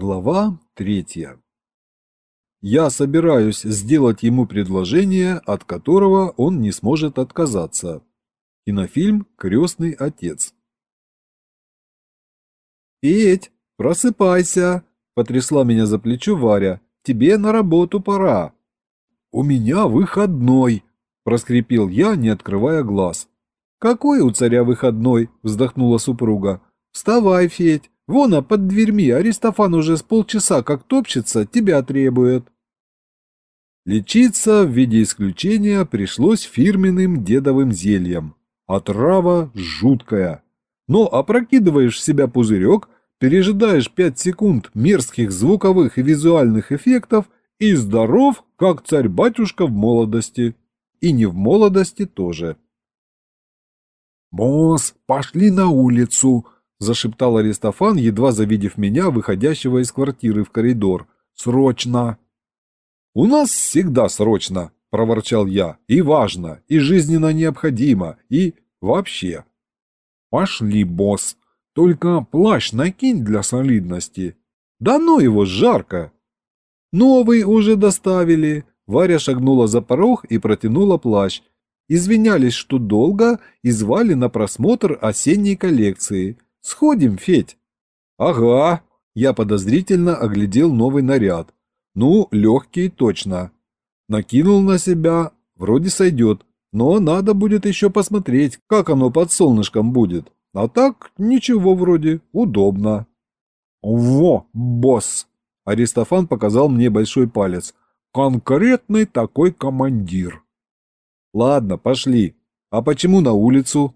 Глава третья. Я собираюсь сделать ему предложение, от которого он не сможет отказаться. Кинофильм «Крестный отец». «Петь, просыпайся!» – потрясла меня за плечо Варя. «Тебе на работу пора». «У меня выходной!» – проскрипел я, не открывая глаз. «Какой у царя выходной?» – вздохнула супруга. «Вставай, Федь, Вон, а под дверьми Аристофан уже с полчаса как топчется, тебя требует. Лечиться в виде исключения пришлось фирменным дедовым зельем. Отрава жуткая. Но опрокидываешь в себя пузырек, пережидаешь 5 секунд мерзких звуковых и визуальных эффектов и здоров, как царь-батюшка в молодости. И не в молодости тоже. «Босс, пошли на улицу!» Зашептал Аристофан, едва завидев меня, выходящего из квартиры в коридор. «Срочно!» «У нас всегда срочно!» – проворчал я. «И важно, и жизненно необходимо, и вообще!» «Пошли, босс! Только плащ накинь для солидности!» «Да ну его, жарко!» «Новый уже доставили!» Варя шагнула за порог и протянула плащ. Извинялись, что долго, и звали на просмотр осенней коллекции – Сходим, Федь. Ага. Я подозрительно оглядел новый наряд. Ну, легкий точно. Накинул на себя, вроде сойдет. Но надо будет еще посмотреть, как оно под солнышком будет. А так, ничего вроде, удобно. Во, босс! Аристофан показал мне большой палец. Конкретный такой командир. Ладно, пошли. А почему на улицу?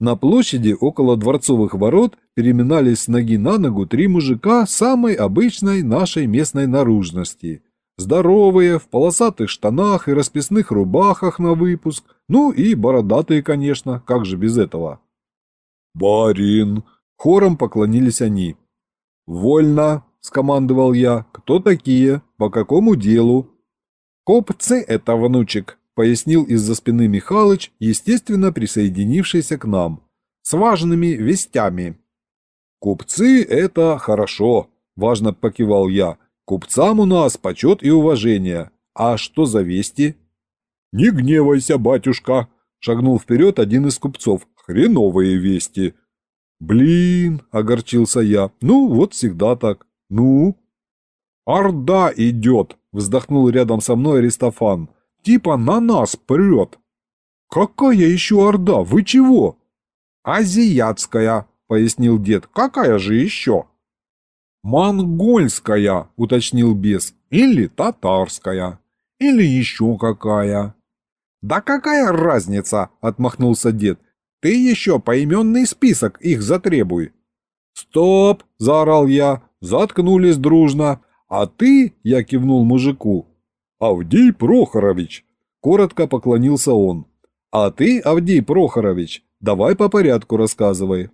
На площади около дворцовых ворот переминались с ноги на ногу три мужика самой обычной нашей местной наружности. Здоровые, в полосатых штанах и расписных рубахах на выпуск, ну и бородатые, конечно, как же без этого. «Барин!» – хором поклонились они. «Вольно!» – скомандовал я. «Кто такие? По какому делу?» «Копцы это, внучек!» Пояснил из-за спины Михалыч, естественно присоединившийся к нам. «С важными вестями». «Купцы – это хорошо», – важно покивал я. «Купцам у нас почет и уважение. А что за вести?» «Не гневайся, батюшка», – шагнул вперед один из купцов. «Хреновые вести». «Блин», – огорчился я. «Ну, вот всегда так. Ну?» «Орда идет», – вздохнул рядом со мной Аристофан. Типа на нас прет. Какая еще орда? Вы чего? Азиатская, пояснил дед. Какая же еще? Монгольская, уточнил бес. Или татарская. Или еще какая. Да какая разница, отмахнулся дед. Ты еще поименный список их затребуй. «Стоп!» – заорал я. Заткнулись дружно. «А ты?» – я кивнул мужику. «Авдей Прохорович!» – коротко поклонился он. «А ты, Авдей Прохорович, давай по порядку рассказывай».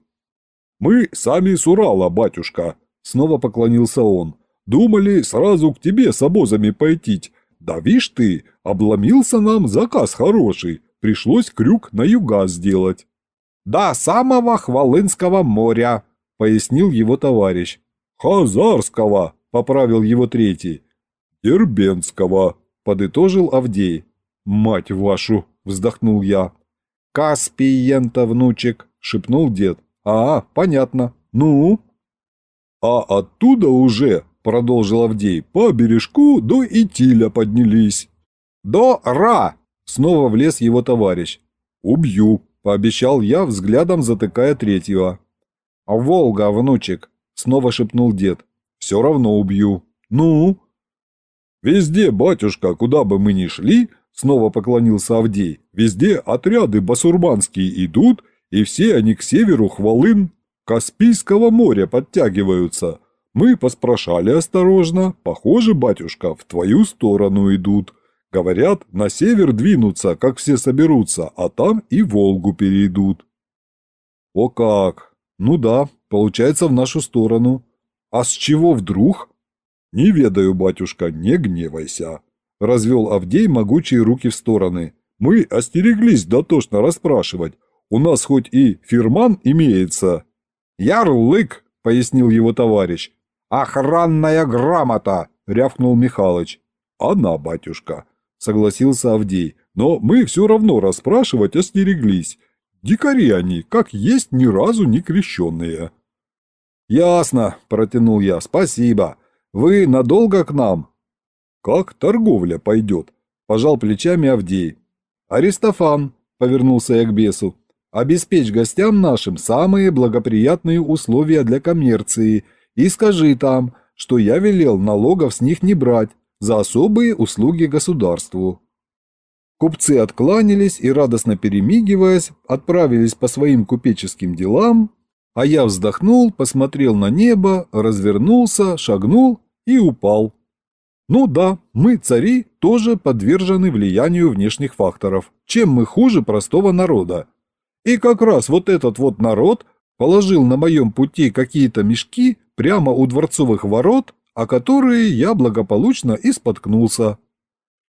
«Мы сами с Урала, батюшка», – снова поклонился он. «Думали сразу к тебе с обозами пойти. Да вишь ты, обломился нам заказ хороший, пришлось крюк на юга сделать». «До самого Хвалынского моря», – пояснил его товарищ. «Хазарского», – поправил его третий. «Дербенского», – подытожил Авдей. «Мать вашу!» – вздохнул я. «Каспиента, внучек!» – шепнул дед. «А, понятно. Ну?» «А оттуда уже», – продолжил Авдей, – «по бережку до Итиля поднялись». «До Ра!» – снова влез его товарищ. «Убью», – пообещал я, взглядом затыкая третьего. «Волга, внучек!» – снова шепнул дед. «Все равно убью». «Ну?» «Везде, батюшка, куда бы мы ни шли, — снова поклонился Авдей, — везде отряды басурманские идут, и все они к северу хвалын Каспийского моря подтягиваются. Мы поспрашали осторожно, похоже, батюшка, в твою сторону идут. Говорят, на север двинутся, как все соберутся, а там и Волгу перейдут». «О как! Ну да, получается в нашу сторону. А с чего вдруг?» «Не ведаю, батюшка, не гневайся», – развел Авдей могучие руки в стороны. «Мы остереглись дотошно расспрашивать. У нас хоть и фирман имеется». «Ярлык», – пояснил его товарищ. «Охранная грамота!» — рявкнул Михалыч. «Она, батюшка», — согласился Авдей, «но мы все равно расспрашивать остереглись. Дикари они, как есть, ни разу не крещенные». «Ясно», — протянул я, — «спасибо. Вы надолго к нам?» «Как торговля пойдет?» – пожал плечами Авдей. «Аристофан», – повернулся я к бесу, – «обеспечь гостям нашим самые благоприятные условия для коммерции и скажи там, что я велел налогов с них не брать за особые услуги государству». Купцы откланялись и, радостно перемигиваясь, отправились по своим купеческим делам, а я вздохнул, посмотрел на небо, развернулся, шагнул и упал. Ну да, мы, цари, тоже подвержены влиянию внешних факторов. Чем мы хуже простого народа? И как раз вот этот вот народ положил на моем пути какие-то мешки прямо у дворцовых ворот, о которые я благополучно и споткнулся.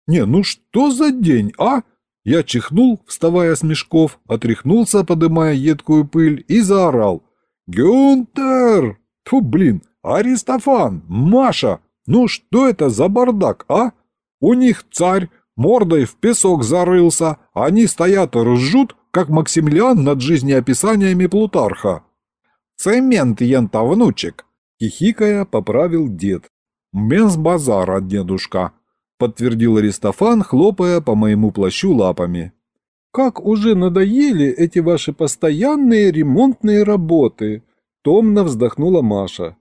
Не, ну что за день, а? Я чихнул, вставая с мешков, отряхнулся, подымая едкую пыль, и заорал. «Гюнтер! Фу, блин, Аристофан! Маша! Ну что это за бардак, а? У них царь мордой в песок зарылся, они стоят и ржут, как Максимилиан над жизнеописаниями Плутарха. «Цемент, ента, внучек!» — хихикая поправил дед. «Без базара, дедушка!» — подтвердил Аристофан, хлопая по моему плащу лапами. «Как уже надоели эти ваши постоянные ремонтные работы!» — томно вздохнула Маша.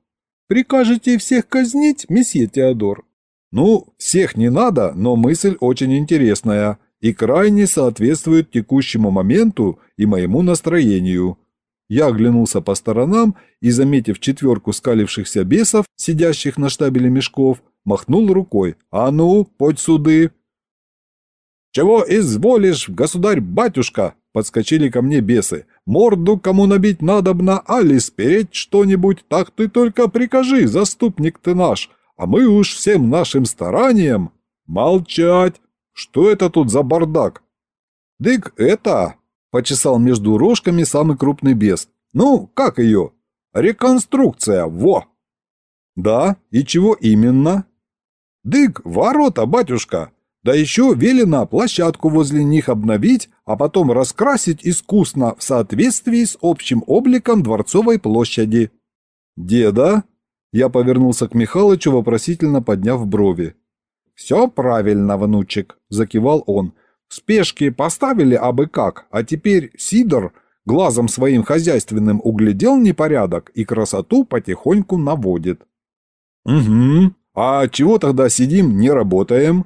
Прикажете всех казнить, месье Теодор?» «Ну, всех не надо, но мысль очень интересная и крайне соответствует текущему моменту и моему настроению». Я оглянулся по сторонам и, заметив четверку скалившихся бесов, сидящих на штабеле мешков, махнул рукой. «А ну, подь суды!» «Чего изволишь, государь-батюшка?» Подскочили ко мне бесы. «Морду кому набить надобно, али спереть что-нибудь, так ты только прикажи, заступник ты наш, а мы уж всем нашим старанием...» «Молчать! Что это тут за бардак?» «Дык, это...» — почесал между рожками самый крупный бес. «Ну, как ее?» «Реконструкция, во!» «Да, и чего именно?» «Дык, ворота, батюшка!» Да еще велено площадку возле них обновить, а потом раскрасить искусно в соответствии с общим обликом Дворцовой площади. «Деда?» Я повернулся к Михалычу, вопросительно подняв брови. «Все правильно, внучек», – закивал он. «В спешке поставили абы как, а теперь Сидор глазом своим хозяйственным углядел непорядок и красоту потихоньку наводит». «Угу. А чего тогда сидим, не работаем?»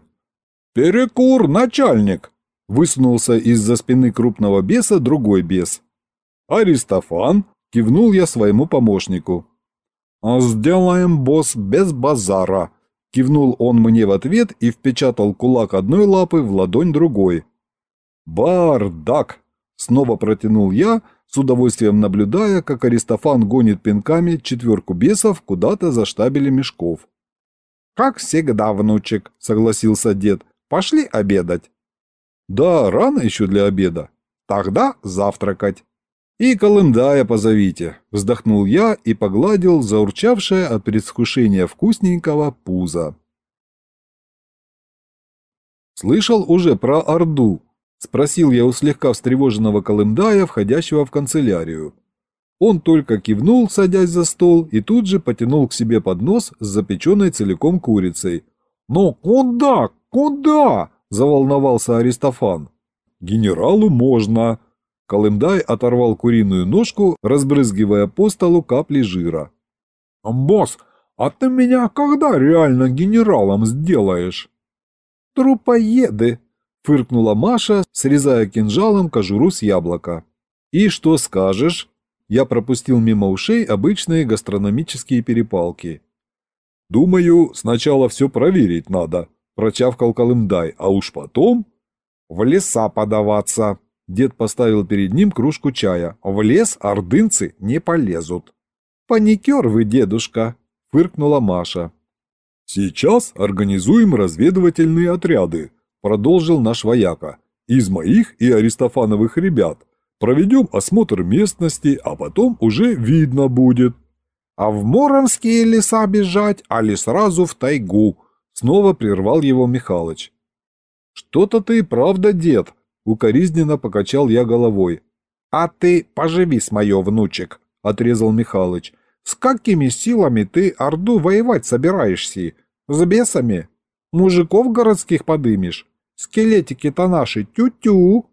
«Перекур, начальник!» – высунулся из-за спины крупного беса другой бес. «Аристофан!» – кивнул я своему помощнику. «А «Сделаем, босс, без базара!» – кивнул он мне в ответ и впечатал кулак одной лапы в ладонь другой. «Бардак!» – снова протянул я, с удовольствием наблюдая, как Аристофан гонит пинками четверку бесов куда-то за штабели мешков. «Как всегда, внучек», — согласился дед. Пошли обедать». «Да, рано еще для обеда. Тогда завтракать». «И Колымдая позовите», – вздохнул я и погладил заурчавшее от предвкушения вкусненького пузо. «Слышал уже про Орду?» – спросил я у слегка встревоженного Колымдая, входящего в канцелярию. Он только кивнул, садясь за стол, и тут же потянул к себе поднос с запеченной целиком курицей. «Но куда? «Куда?» – заволновался Аристофан. «Генералу можно». Колымдай оторвал куриную ножку, разбрызгивая по столу капли жира. «Босс, а ты меня когда реально генералом сделаешь?» «Трупоеды!» – фыркнула Маша, срезая кинжалом кожуру с яблока. «И что скажешь?» Я пропустил мимо ушей обычные гастрономические перепалки. «Думаю, сначала все проверить надо», прочавкал Колымдай, а уж потом... В леса подаваться. Дед поставил перед ним кружку чая. В лес ордынцы не полезут. Паникер вы, дедушка, фыркнула Маша. Сейчас организуем разведывательные отряды, продолжил наш вояка. Из моих и аристофановых ребят. Проведем осмотр местности, а потом уже видно будет. А в Муромские леса бежать, али сразу в тайгу? Снова прервал его Михалыч. Что-то ты правда, дед, укоризненно покачал я головой. А ты поживи с моё, внучек, отрезал Михалыч. С какими силами ты Орду воевать собираешься? С бесами? Мужиков городских подымешь? Скелетики-то наши тю-тю.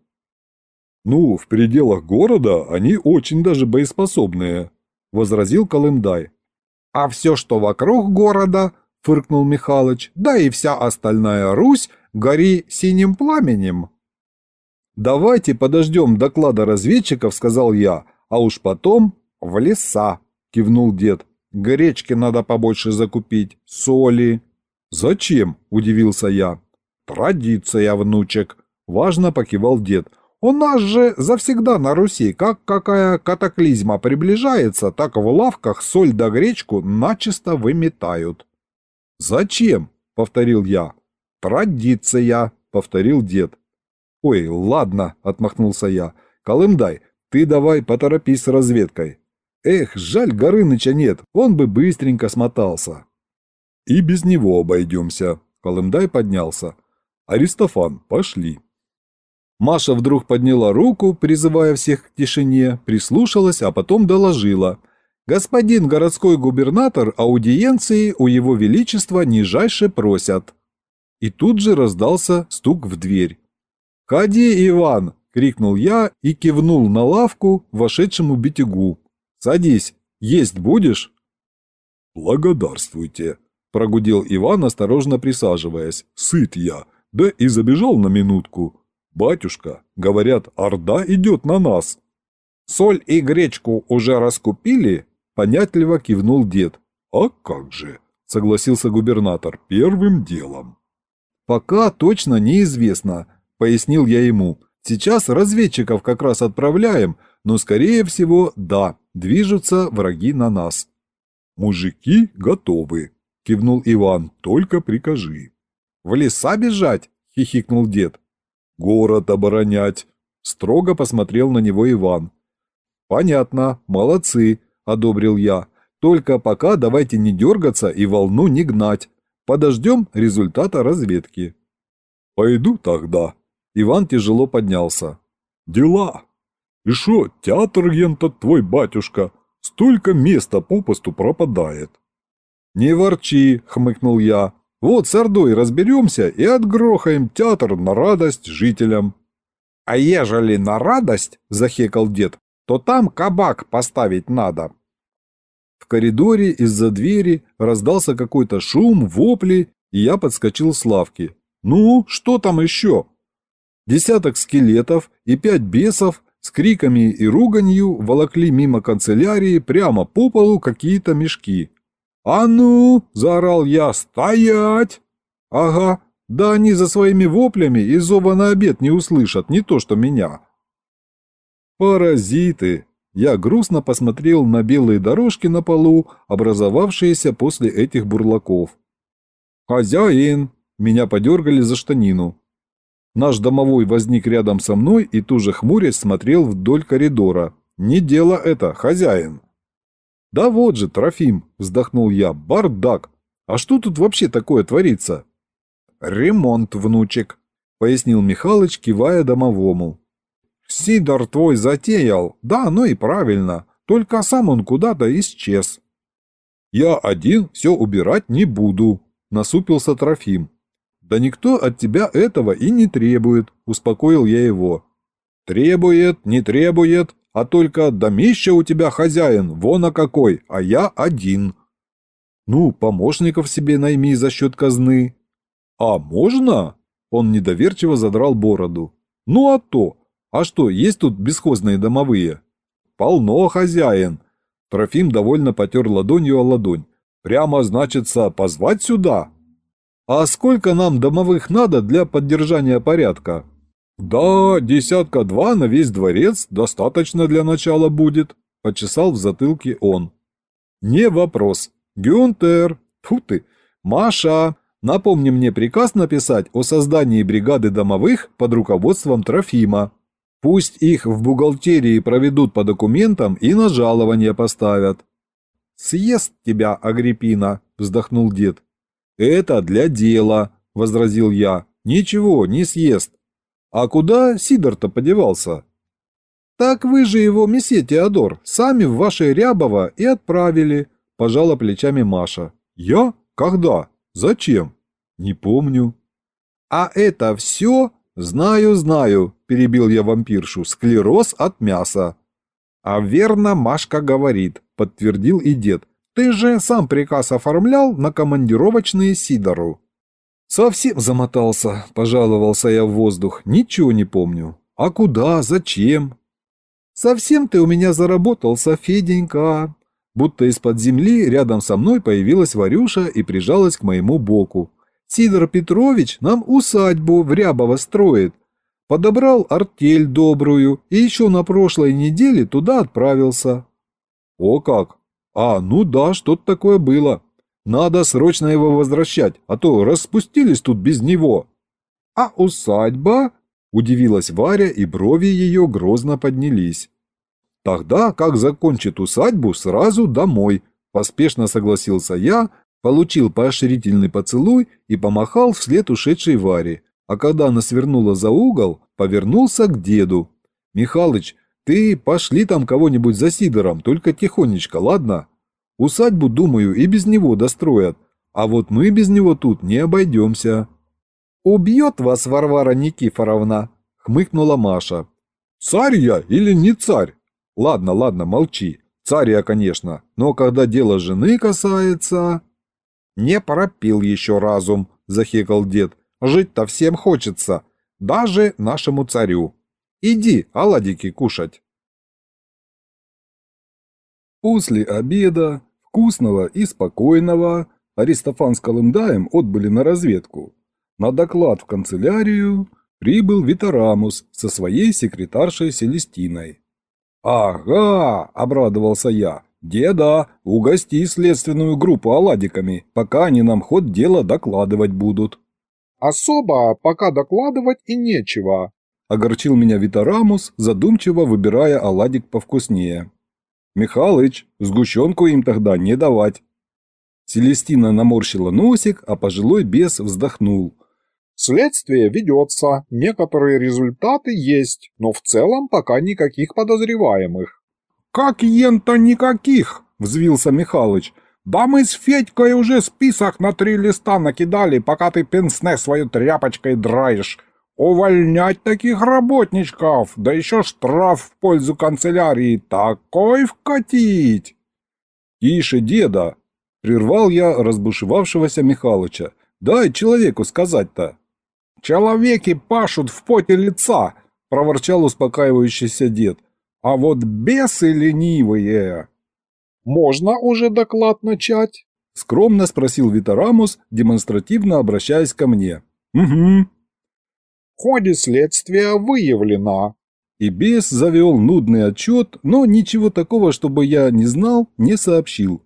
Ну, в пределах города они очень даже боеспособные, возразил Колымдай. А все, что вокруг города, фыркнул Михалыч, да и вся остальная Русь гори синим пламенем. Давайте подождем доклада разведчиков, сказал я, а уж потом в леса, кивнул дед. Гречки надо побольше закупить, соли. Зачем? удивился я. Традиция, внучек, важно покивал дед. У нас же завсегда на Руси, как какая катаклизма приближается, так в лавках соль да гречку начисто выметают. «Зачем?» — повторил я. «Традиция», — повторил дед. «Ой, ладно», — отмахнулся я. «Колымдай, ты давай поторопись с разведкой. Эх, жаль, Горыныча нет, он бы быстренько смотался». «И без него обойдемся», — Колымдай поднялся. «Аристофан, пошли». Маша вдруг подняла руку, призывая всех к тишине, прислушалась, а потом доложила. «Господин городской губернатор аудиенции у его величества нижайше просят». И тут же раздался стук в дверь. «Ходи, Иван!» — крикнул я и кивнул на лавку вошедшему битягу. «Садись, есть будешь?» «Благодарствуйте!» — прогудел Иван, осторожно присаживаясь. «Сыт я, да и забежал на минутку. «Батюшка, говорят, Орда идет на нас». «Соль и гречку уже раскупили?» – понятливо кивнул дед. «А как же?» – согласился губернатор. «Первым делом». «Пока точно неизвестно», – пояснил я ему. «Сейчас разведчиков как раз отправляем, но, скорее всего, да, движутся враги на нас». «Мужики готовы», – кивнул Иван. «Только прикажи». «В леса бежать?» – хихикнул дед. Город оборонять. Строго посмотрел на него Иван. Понятно, молодцы, одобрил я. Только пока давайте не дергаться и волну не гнать. Подождем результата разведки. Пойду тогда. Иван тяжело поднялся. Дела. И шо, театр ген-то твой батюшка. Столько места попусту пропадает. Не ворчи, хмыкнул я. Вот с Ордой разберемся и отгрохаем театр на радость жителям. А ежели на радость, захекал дед, то там кабак поставить надо. В коридоре из-за двери раздался какой-то шум, вопли, и я подскочил с лавки. Ну, что там еще? Десяток скелетов и пять бесов с криками и руганью волокли мимо канцелярии прямо по полу какие-то мешки. «А ну!» – заорал я. «Стоять!» «Ага, да они за своими воплями и зова на обед не услышат, не то что меня». «Паразиты!» Я грустно посмотрел на белые дорожки на полу, образовавшиеся после этих бурлаков. «Хозяин!» Меня подергали за штанину. Наш домовой возник рядом со мной и тоже хмурясь смотрел вдоль коридора. «Не дело это, хозяин!» «Да вот же, Трофим!» – вздохнул я. «Бардак! А что тут вообще такое творится?» «Ремонт, внучек», – пояснил Михалыч, кивая домовому. «Сидор твой затеял, да, ну и правильно, только сам он куда-то исчез». «Я один все убирать не буду», – насупился Трофим. «Да никто от тебя этого и не требует», – успокоил я его. «Требует, не требует, а только домище у тебя хозяин, вон а какой, а я один. Ну, помощников себе найми за счет казны. А можно? Он недоверчиво задрал бороду. Ну а то. А что, есть тут бесхозные домовые? Полно, хозяин. Трофим довольно потер ладонью о ладонь. Прямо, значится, позвать сюда? А сколько нам домовых надо для поддержания порядка? «Да, десятка-два на весь дворец достаточно для начала будет», – почесал в затылке он. «Не вопрос. Гюнтер, фу ты, Маша, напомни мне приказ написать о создании бригады домовых под руководством Трофима. Пусть их в бухгалтерии проведут по документам и на жалование поставят». Съест тебя, Агриппина, вздохнул дед. Это для дела, возразил я. Ничего, не съест. А куда Сидор-то подевался? Так вы же его, месье Теодор, сами в ваше Рябово и отправили, пожала плечами Маша. Я? Когда? Зачем? Не помню. А это все? Знаю, знаю, перебил я вампиршу, склероз от мяса. А верно Машка говорит, подтвердил и дед. Ты же сам приказ оформлял на командировочные Сидору. Совсем замотался, пожаловался я в воздух, ничего не помню. А куда, зачем? Совсем ты у меня заработался, Феденька. Будто из-под земли рядом со мной появилась Варюша и прижалась к моему боку. Сидор Петрович нам усадьбу в Рябово строит. Подобрал артель добрую и еще на прошлой неделе туда отправился. О как! А, ну да, что-то такое было. Надо срочно его возвращать, а то распустились тут без него. А усадьба? Удивилась Варя, и брови ее грозно поднялись. Тогда, как закончит усадьбу, сразу домой, поспешно согласился я, получил поощрительный поцелуй и помахал вслед ушедшей Варе, а когда она свернула за угол, повернулся к деду. «Михалыч, ты пошли там кого-нибудь за Сидором, только тихонечко, ладно? Усадьбу, думаю, и без него достроят, а вот мы без него тут не обойдемся». «Убьет вас Варвара Никифоровна», — хмыкнула Маша. «Царь я или не царь?» «Ладно, ладно, молчи. Царь я, конечно, но когда дело жены касается...» «Не пропил еще разум», — захекал дед. «Жить-то всем хочется, даже нашему царю. Иди оладики кушать». После обеда, вкусного и спокойного, Аристофан с Колымдаем отбыли на разведку. На доклад в канцелярию прибыл Витарамус со своей секретаршей Селестиной. «Ага!» – обрадовался я. «Деда, угости следственную группу оладиками, пока они нам ход дела докладывать будут». «Особо пока докладывать и нечего», – огорчил меня Витарамус, задумчиво выбирая оладик повкуснее. «Михалыч, сгущенку им тогда не давать». Селестина наморщила носик, а пожилой бес вздохнул. Следствие ведется, некоторые результаты есть, но в целом пока никаких подозреваемых. «Как ента никаких?» – взвился Михалыч. «Да мы с Федькой уже список на три листа накидали, пока ты пенсне свою тряпочкой драешь. Увольнять таких работничков, да еще штраф в пользу канцелярии, такой вкатить!» «Тише, деда!» – прервал я разбушевавшегося Михалыча. «Дай человеку сказать-то!» «Человеки пашут в поте лица!» – проворчал успокаивающийся дед. «А вот бесы ленивые!» «Можно уже доклад начать?» – скромно спросил Витарамус, демонстративно обращаясь ко мне. «Угу». В ходе следствия выявлено. И бес завел нудный отчет, но ничего такого, чтобы я не знал, не сообщил.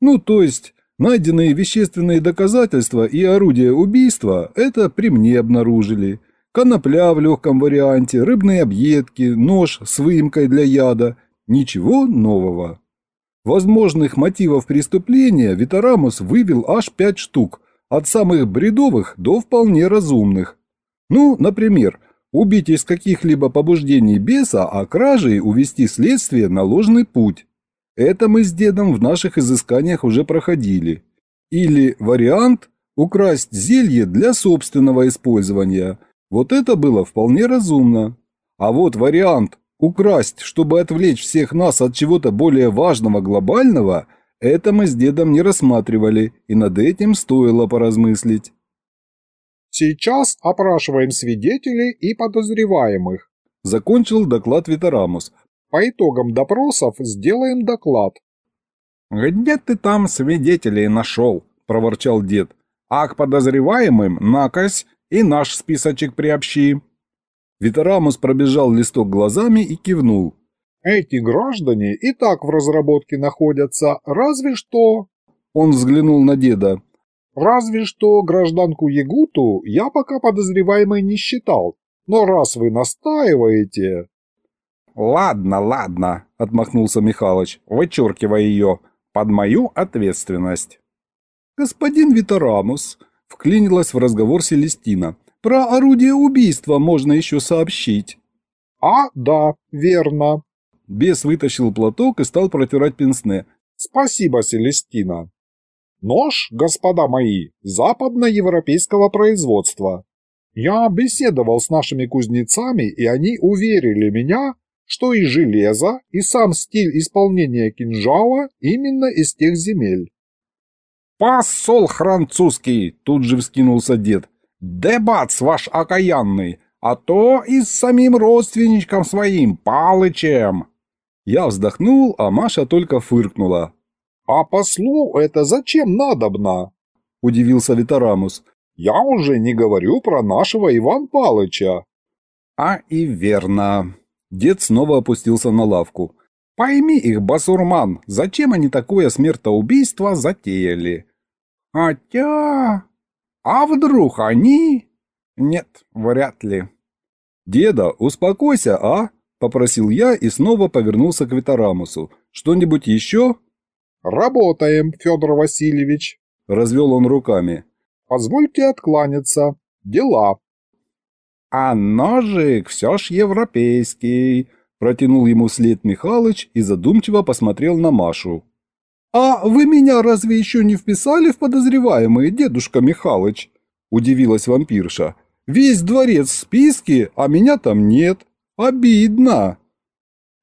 Ну, то есть, Найденные вещественные доказательства и орудия убийства – это при мне обнаружили. Конопля в легком варианте, рыбные объедки, нож с выемкой для яда. Ничего нового. Возможных мотивов преступления Витарамус вывел аж пять штук, от самых бредовых до вполне разумных. Ну, например, убить из каких-либо побуждений беса, а кражей увести следствие на ложный путь. Это мы с дедом в наших изысканиях уже проходили. Или вариант – украсть зелье для собственного использования. Вот это было вполне разумно. А вот вариант – украсть, чтобы отвлечь всех нас от чего-то более важного глобального – это мы с дедом не рассматривали, и над этим стоило поразмыслить. «Сейчас опрашиваем свидетелей и подозреваемых», – закончил доклад Витарамус, по итогам допросов сделаем доклад». «Где ты там свидетелей нашел?» – проворчал дед. «А к подозреваемым накось и наш списочек приобщи». Витарамус пробежал листок глазами и кивнул. «Эти граждане и так в разработке находятся, разве что...» Он взглянул на деда. «Разве что гражданку Ягуту я пока подозреваемой не считал, но раз вы настаиваете...» «Ладно, ладно», — отмахнулся Михалыч, вычеркивай ее. под мою ответственность. Господин Витарамус, вклинилась в разговор Селестина, про орудие убийства можно еще сообщить. А, да, верно. Бес вытащил платок и стал протирать пенсне. Спасибо, Селестина. Нож, господа мои, западноевропейского производства. Я беседовал с нашими кузнецами, и они уверили меня, что и железо, и сам стиль исполнения кинжала именно из тех земель. «Посол французский!» – тут же вскинулся дед. «Дебац ваш окаянный, а то и с самим родственничком своим, Палычем!» Я вздохнул, а Маша только фыркнула. «А послу это зачем надобно?» – удивился Витарамус. «Я уже не говорю про нашего Иван Палыча». «А и верно». Дед снова опустился на лавку. «Пойми их, басурман, зачем они такое смертоубийство затеяли? Хотя... А вдруг они...» «Нет, вряд ли». «Деда, успокойся, а?» – попросил я и снова повернулся к Витарамусу. «Что-нибудь еще?» «Работаем, Федор Васильевич», – развел он руками. «Позвольте откланяться. Дела». «А ножик все ж европейский», – протянул ему след Михалыч и задумчиво посмотрел на Машу. «А вы меня разве еще не вписали в подозреваемые, дедушка Михалыч?» – удивилась вампирша. «Весь дворец в списке, а меня там нет. Обидно!»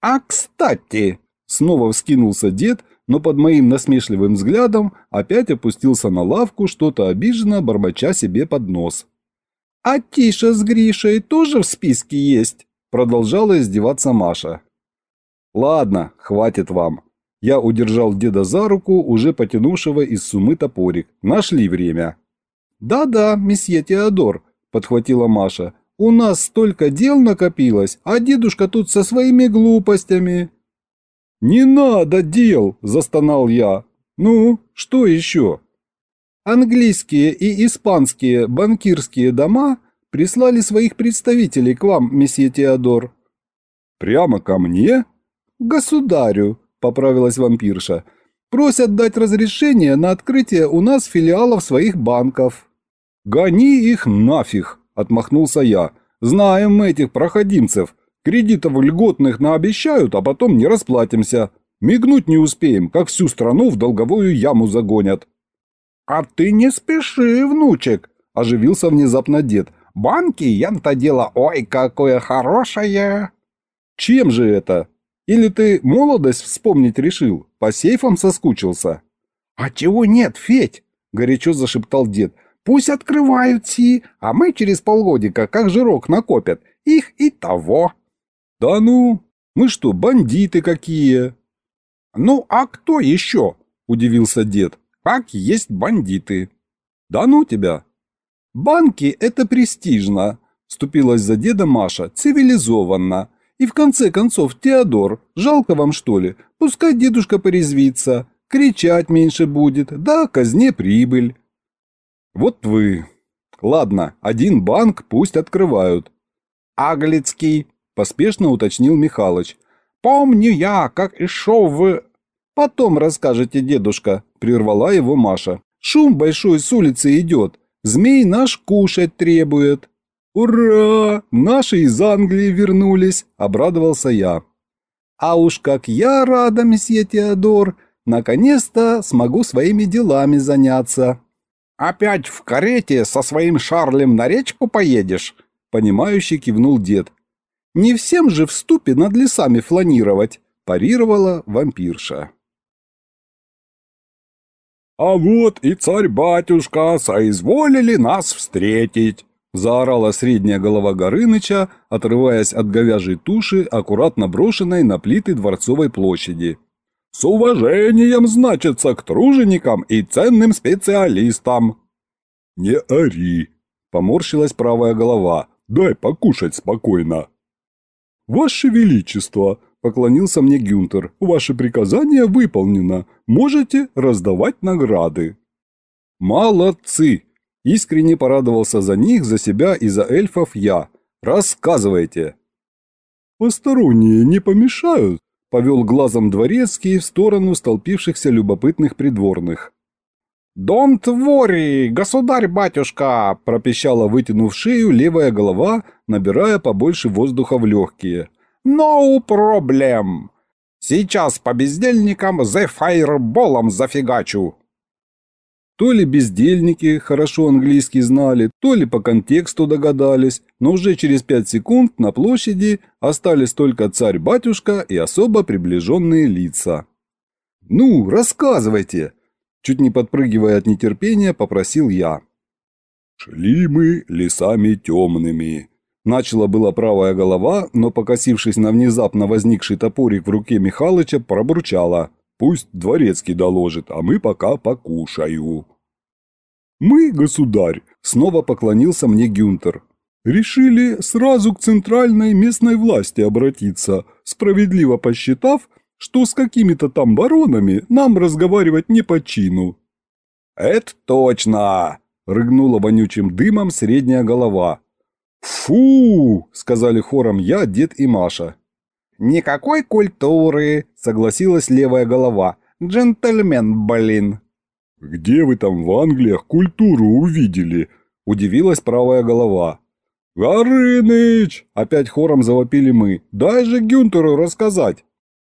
«А кстати!» – снова вскинулся дед но под моим насмешливым взглядом опять опустился на лавку, что-то обиженно бормоча себе под нос. «А Тиша с Гришей тоже в списке есть?» – продолжала издеваться Маша. «Ладно, хватит вам». Я удержал деда за руку, уже потянувшего из сумы топорик. Нашли время. «Да-да, месье Теодор», – подхватила Маша. «У нас столько дел накопилось, а дедушка тут со своими глупостями». «Не надо дел!» – застонал я. «Ну, что еще?» «Английские и испанские банкирские дома прислали своих представителей к вам, месье Теодор». «Прямо ко мне?» «Государю», – поправилась вампирша. «Просят дать разрешение на открытие у нас филиалов своих банков». «Гони их нафиг!» – отмахнулся я. «Знаем мы этих проходимцев. Кредитов льготных наобещают, а потом не расплатимся. Мигнуть не успеем, как всю страну в долговую яму загонят». «А ты не спеши, внучек», – оживился внезапно дед. «Банки, ян-то дело, ой, какое хорошее!» «Чем же это? Или ты молодость вспомнить решил? По сейфам соскучился?» «А чего нет, Федь?» – горячо зашептал дед. «Пусть открывают си, а мы через полгодика, как жирок накопят, их и того». «Да ну, мы что, бандиты какие?» «Ну, а кто еще?» – удивился дед. «Как есть бандиты». «Да ну тебя!» «Банки – это престижно», – вступилась за деда Маша, – «цивилизованно. И в конце концов, Теодор, жалко вам что ли? Пускай дедушка порезвится, кричать меньше будет, да казне прибыль». «Вот вы. Ладно, один банк пусть открывают». «Аглицкий», поспешно уточнил Михалыч. «Помню я, как и шел в...» «Потом расскажете, дедушка», — прервала его Маша. «Шум большой с улицы идет. Змей наш кушать требует». «Ура! Наши из Англии вернулись!» – обрадовался я. «А уж как я рада, месье Теодор! Наконец-то смогу своими делами заняться!» «Опять в карете со своим Шарлем на речку поедешь?» – понимающе кивнул дед. Не всем же в ступе над лесами фланировать, парировала вампирша. «А вот и царь-батюшка соизволили нас встретить!» Заорала средняя голова Горыныча, отрываясь от говяжьей туши, аккуратно брошенной на плиты Дворцовой площади. «С уважением, значится, к труженикам и ценным специалистам!» «Не ори!» – поморщилась правая голова. «Дай покушать спокойно!» «Ваше Величество!» – поклонился мне Гюнтер. «Ваше приказание выполнено. Можете раздавать награды». «Молодцы!» – искренне порадовался за них, за себя и за эльфов я. «Рассказывайте!» «Посторонние не помешают?» повел глазом дворецкий в сторону столпившихся любопытных придворных. «Don't worry, государь-батюшка!» – пропищала, вытянув шею, левая голова, набирая побольше воздуха в легкие. «No problem! Сейчас по бездельникам за фаерболом зафигачу!» То ли бездельники хорошо английский знали, то ли по контексту догадались, но уже через пять секунд на площади остались только царь-батюшка и особо приближенные лица. «Ну, рассказывайте!» Чуть не подпрыгивая от нетерпения, попросил я. «Шли мы лесами темными». Начала была правая голова, но, покосившись на внезапно возникший топорик в руке Михалыча, пробурчала. Пусть дворецкий доложит, а мы пока покушаю. Мы, государь, снова поклонился мне Гюнтер. Решили сразу к центральной местной власти обратиться, справедливо посчитав, что с какими-то там баронами нам разговаривать не по чину. «Это точно!» – рыгнула вонючим дымом средняя голова. «Фу!» – сказали хором я, дед и Маша. «Никакой культуры», — согласилась левая голова. «Джентльмен, блин». «Где вы там в Англиях культуру увидели?» – удивилась правая голова. «Горыныч!» – опять хором завопили мы. «Дай же Гюнтеру рассказать!»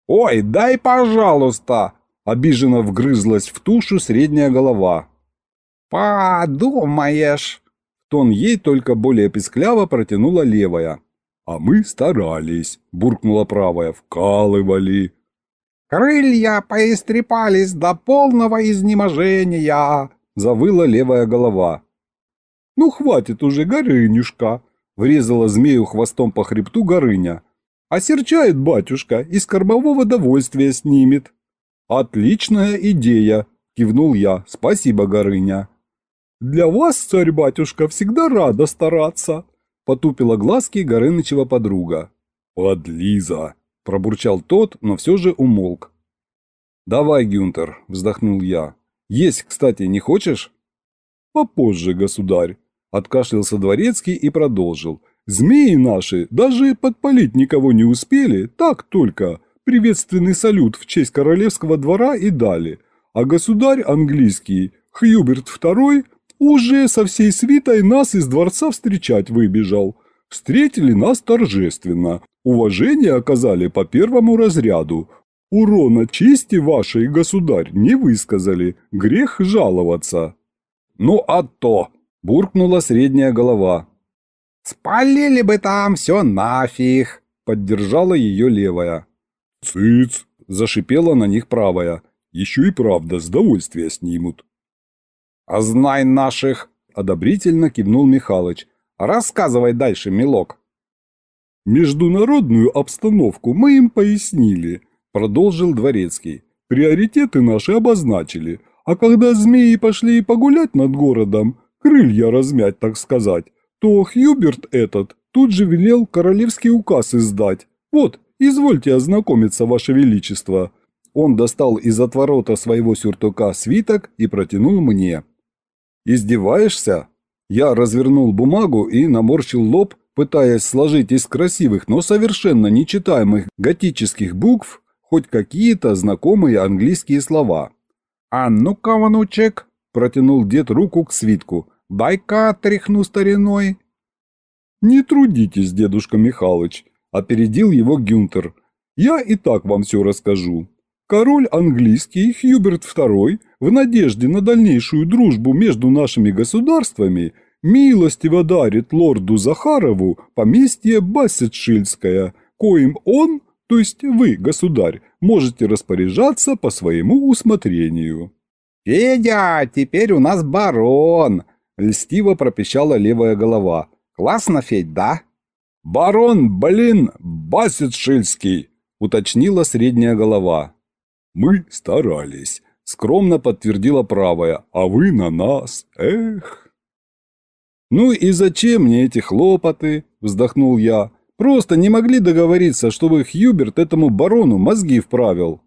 «Ой, дай, пожалуйста!» – обиженно вгрызлась в тушу средняя голова. «Подумаешь!» – тон ей только более пескляво протянула левая. «А мы старались», – буркнула правая, – «вкалывали». «Крылья поистрепались до полного изнеможения», – завыла левая голова. «Ну, хватит уже, Горынюшка», – врезала змею хвостом по хребту Горыня. «Осерчает батюшка, из кормового довольствия снимет». «Отличная идея», – кивнул я. «Спасибо, Горыня». «Для вас, царь-батюшка, всегда рада стараться», Потупила глазки Горынычева подруга. «Подлиза!» – пробурчал тот, но все же умолк. «Давай, Гюнтер», – вздохнул я. «Есть, кстати, не хочешь?» «Попозже, государь», – откашлялся дворецкий и продолжил. «Змеи наши даже подпалить никого не успели, так только. Приветственный салют в честь королевского двора и дали. А государь английский, Хьюберт II, уже со всей свитой нас из дворца встречать выбежал. Встретили нас торжественно, уважение оказали по первому разряду. Урона чести вашей, государь, не высказали, грех жаловаться. Ну а то, буркнула средняя голова. Спалили бы там все нафиг, поддержала ее левая. Цыц, зашипела на них правая. Еще и правда с довольствия снимут. «А знай наших!» – одобрительно кивнул Михалыч. «Рассказывай дальше, милок». «Международную обстановку мы им пояснили», – продолжил Дворецкий. «Приоритеты наши обозначили, а когда змеи пошли погулять над городом, крылья размять, так сказать, то Хьюберт этот тут же велел королевский указ издать. Вот, извольте ознакомиться, ваше величество». Он достал из отворота своего сюртука свиток и протянул мне. «Издеваешься?» Я развернул бумагу и наморщил лоб, пытаясь сложить из красивых, но совершенно нечитаемых готических букв хоть какие-то знакомые английские слова. «А ну-ка, внучек!» – протянул дед руку к свитку. «Дай-ка тряхну стариной!» «Не трудитесь, дедушка Михалыч», – опередил его Гюнтер. «Я и так вам все расскажу. Король английский Хьюберт II в надежде на дальнейшую дружбу между нашими государствами милостиво дарит лорду Захарову поместье Бассетшильское, коим он, то есть вы, государь, можете распоряжаться по своему усмотрению. «Федя, теперь у нас барон!» – льстиво пропищала левая голова. «Классно, Федь, да?» «Барон, блин, Бассетшильский!» – уточнила средняя голова. «Мы старались», – скромно подтвердила правая, – «а вы на нас, эх». «Ну и зачем мне эти хлопоты?» – вздохнул я. «Просто не могли договориться, чтобы Хьюберт этому барону мозги вправил».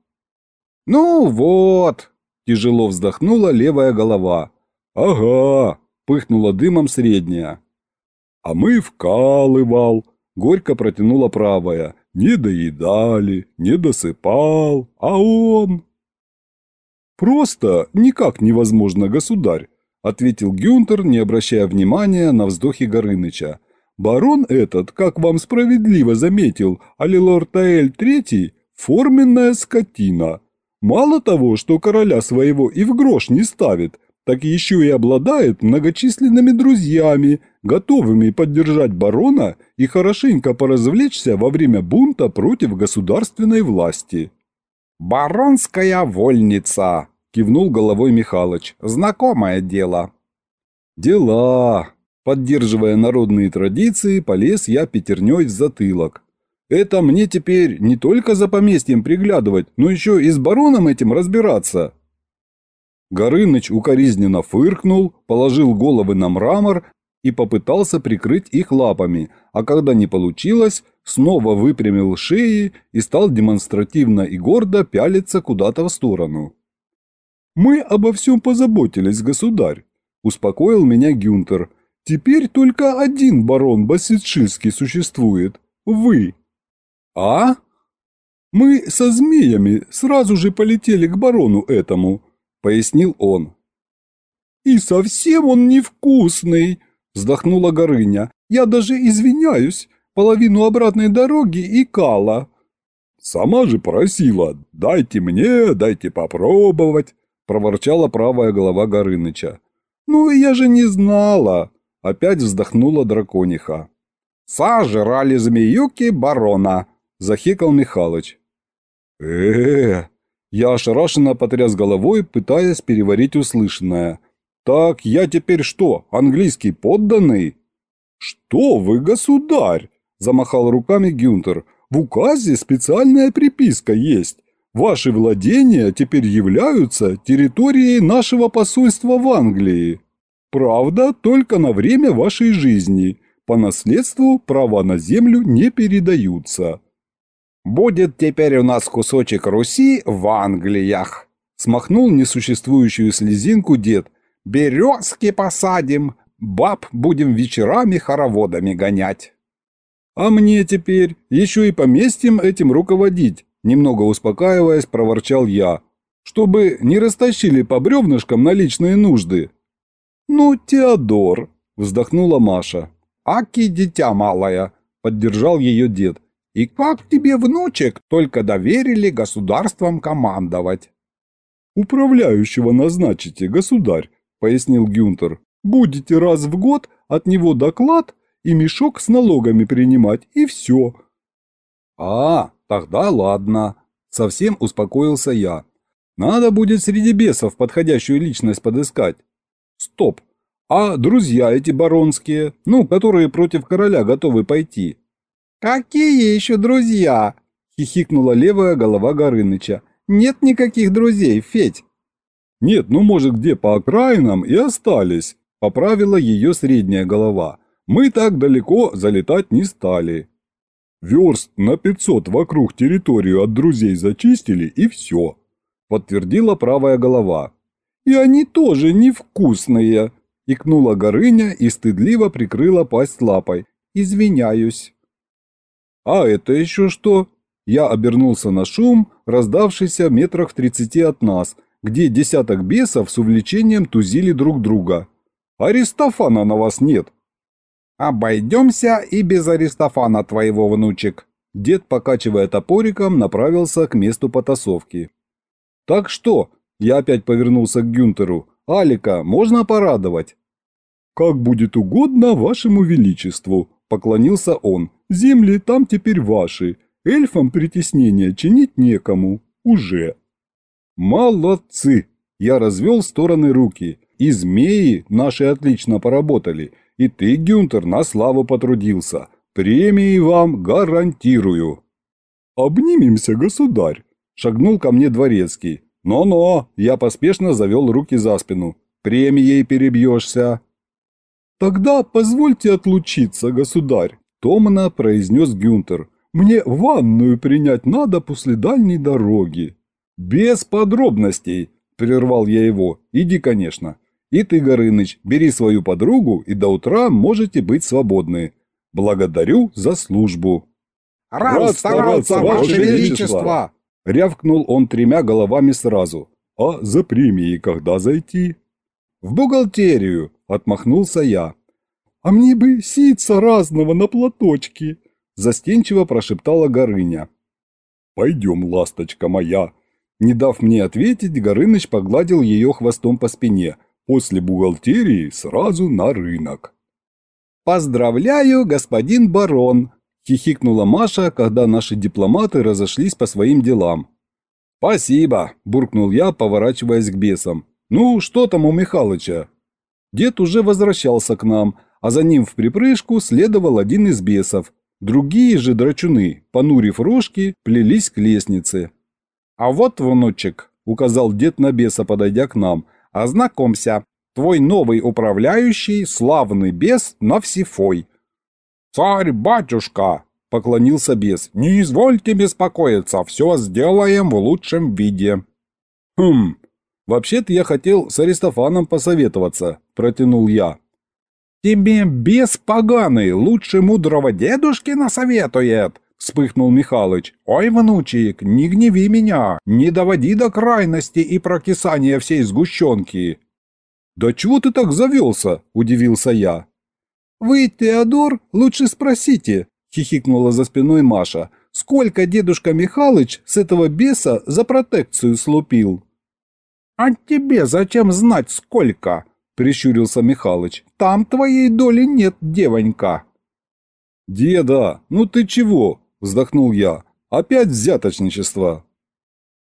«Ну вот», – тяжело вздохнула левая голова. «Ага», – пыхнула дымом средняя. «А мы вкалывал», – горько протянула правая. Не доедали, не досыпал, а он... «Просто никак невозможно, государь», – ответил Гюнтер, не обращая внимания на вздохи Горыныча. «Барон этот, как вам справедливо заметил, Алилор Таэль Третий, форменная скотина. Мало того, что короля своего и в грош не ставит, так еще и обладает многочисленными друзьями, готовыми поддержать барона и хорошенько поразвлечься во время бунта против государственной власти. «Баронская вольница!» – кивнул головой Михалыч. «Знакомое дело». «Дела!» Поддерживая народные традиции, полез я пятерней в затылок. Это мне теперь не только за поместьем приглядывать, но еще и с бароном этим разбираться. Горыныч укоризненно фыркнул, положил головы на мрамор и попытался прикрыть их лапами, а когда не получилось, снова выпрямил шеи и стал демонстративно и гордо пялиться куда-то в сторону. «Мы обо всем позаботились, государь», – успокоил меня Гюнтер. «Теперь только один барон Баситшильский существует – вы». «А?» «Мы со змеями сразу же полетели к барону этому», – пояснил он. «И совсем он невкусный», – вздохнула Горыня. «Я даже извиняюсь, половину обратной дороги и кала». «Сама же просила, дайте мне, дайте попробовать», – проворчала правая голова Горыныча. «Ну, я же не знала», – опять вздохнула дракониха. «Сожрали змеюки барона», – захекал Михалыч. э э Я ошарашенно потряс головой, пытаясь переварить услышанное. «Так я теперь что, английский подданный?» «Что вы, государь!» – замахал руками Гюнтер. «В указе специальная приписка есть. Ваши владения теперь являются территорией нашего посольства в Англии. Правда, только на время вашей жизни. По наследству права на землю не передаются». «Будет теперь у нас кусочек Руси в Англиях», – смахнул несуществующую слезинку дед. «Березки посадим, баб будем вечерами хороводами гонять». «А мне теперь еще и поместьем этим руководить», – немного успокаиваясь, проворчал я, «чтобы не растащили по бревнышкам на личные нужды». «Ну, Теодор», – вздохнула Маша. «Аки дитя малая», – поддержал ее дед. И как тебе, внучек, только доверили государством командовать?» «Управляющего назначите, государь», — пояснил Гюнтер. «Будете раз в год от него доклад и мешок с налогами принимать, и все». «А, тогда ладно», — совсем успокоился я. «Надо будет среди бесов подходящую личность подыскать». «Стоп! А друзья эти баронские, ну, которые против короля готовы пойти?» «Какие еще друзья?» – хихикнула левая голова Горыныча. «Нет никаких друзей, Федь». «Нет, ну может где по окраинам и остались», – поправила ее средняя голова. «Мы так далеко залетать не стали». «Верст на 500 вокруг территорию от друзей зачистили и все», – подтвердила правая голова. «И они тоже невкусные», – икнула Горыня и стыдливо прикрыла пасть лапой. «Извиняюсь». «А это еще что?» Я обернулся на шум, раздавшийся метрах в тридцати от нас, где десяток бесов с увлечением тузили друг друга. «Аристофана на вас нет!» «Обойдемся и без Аристофана, твоего внучек!» Дед, покачивая топориком, направился к месту потасовки. «Так что?» Я опять повернулся к Гюнтеру. «Алика можно порадовать?» «Как будет угодно вашему величеству», – поклонился он. Земли там теперь ваши. Эльфам притеснения чинить некому. Уже. Молодцы! Я развел стороны руки. И змеи наши отлично поработали. И ты, Гюнтер, на славу потрудился. Премии вам гарантирую. Обнимемся, государь. Шагнул ко мне дворецкий. «Но-но!» – я поспешно завел руки за спину. «Премией перебьешься!» «Тогда позвольте отлучиться, государь!» Томно произнес Гюнтер. «Мне ванную принять надо после дальней дороги». «Без подробностей», – прервал я его. «Иди, конечно. И ты, Горыныч, бери свою подругу, и до утра можете быть свободны. Благодарю за службу». Рад стараться, Ваше Величество!» Рявкнул он тремя головами сразу. «А за премией когда зайти?» «В бухгалтерию!» – отмахнулся я. «А мне бы сица разного на платочке!» – застенчиво прошептала Горыня. «Пойдем, ласточка моя!» Не дав мне ответить, Горыныч погладил ее хвостом по спине. После бухгалтерии сразу на рынок. «Поздравляю, господин барон!» – хихикнула Маша, когда наши дипломаты разошлись по своим делам. «Спасибо!» – буркнул я, поворачиваясь к бесам. «Ну, что там у Михалыча?» Дед уже возвращался к нам, а за ним в припрыжку следовал один из бесов. Другие же драчуны, понурив рожки, плелись к лестнице. «А вот, внучек», – указал дед на беса, подойдя к нам, – «ознакомься, твой новый управляющий, славный бес Навсифой». «Царь-батюшка!» – поклонился бес. «Не извольте беспокоиться, все сделаем в лучшем виде». «Хм, вообще-то я хотел с Аристофаном посоветоваться», – протянул я. «Тебе бес поганый, лучше мудрого дедушки насоветует», – вспыхнул Михалыч. «Ой, внучек, не гневи меня, не доводи до крайности и прокисания всей сгущенки». «Да чего ты так завелся?» – удивился я. «Вы, Теодор, лучше спросите», – хихикнула за спиной Маша, «сколько дедушка Михалыч с этого беса за протекцию слупил?» «А тебе зачем знать, сколько?» – прищурился Михалыч. «Там твоей доли нет, девонька». «Деда, ну ты чего?» – вздохнул я. «Опять взяточничество».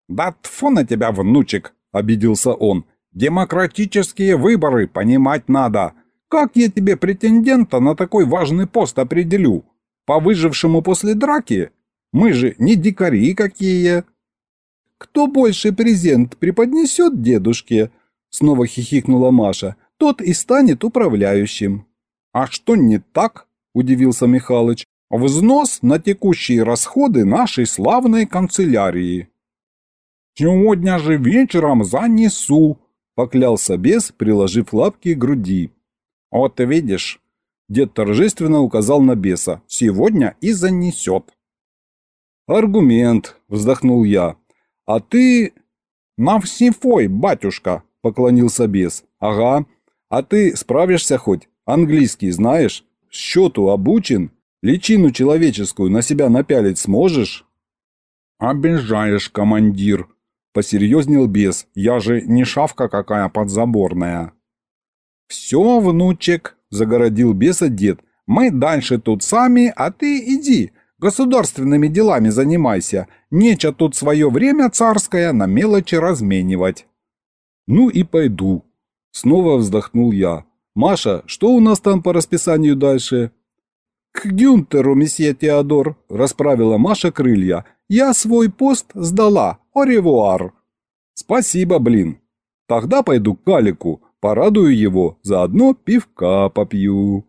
«Да тфу на тебя, внучек!» – обиделся он. «Демократические выборы понимать надо. Как я тебе претендента на такой важный пост определю? По выжившему после драки? Мы же не дикари какие!» «Кто больше презент преподнесет дедушке?» Снова хихикнула Маша. «Тот и станет управляющим». «А что не так?» – удивился Михалыч. «Взнос на текущие расходы нашей славной канцелярии». «Сегодня же вечером занесу», – поклялся бес, приложив лапки к груди. «Вот видишь», – дед торжественно указал на беса, – «сегодня и занесет». «Аргумент», – вздохнул я. «А ты...» «Навсифой, батюшка», – поклонился бес. «Ага. А ты справишься хоть? Английский знаешь? Счету обучен? Личину человеческую на себя напялить сможешь?» «Обижаешь, командир», – посерьезнел бес. «Я же не шавка какая подзаборная». «Все, внучек», – загородил беса дед. «Мы дальше тут сами, а ты иди, государственными делами занимайся. Нече тут свое время царское на мелочи разменивать». «Ну и пойду». Снова вздохнул я. «Маша, что у нас там по расписанию дальше?» «К Гюнтеру, месье Теодор», – расправила Маша крылья. «Я свой пост сдала. Оревуар». «Спасибо, блин. Тогда пойду к Калику, порадую его, заодно пивка попью».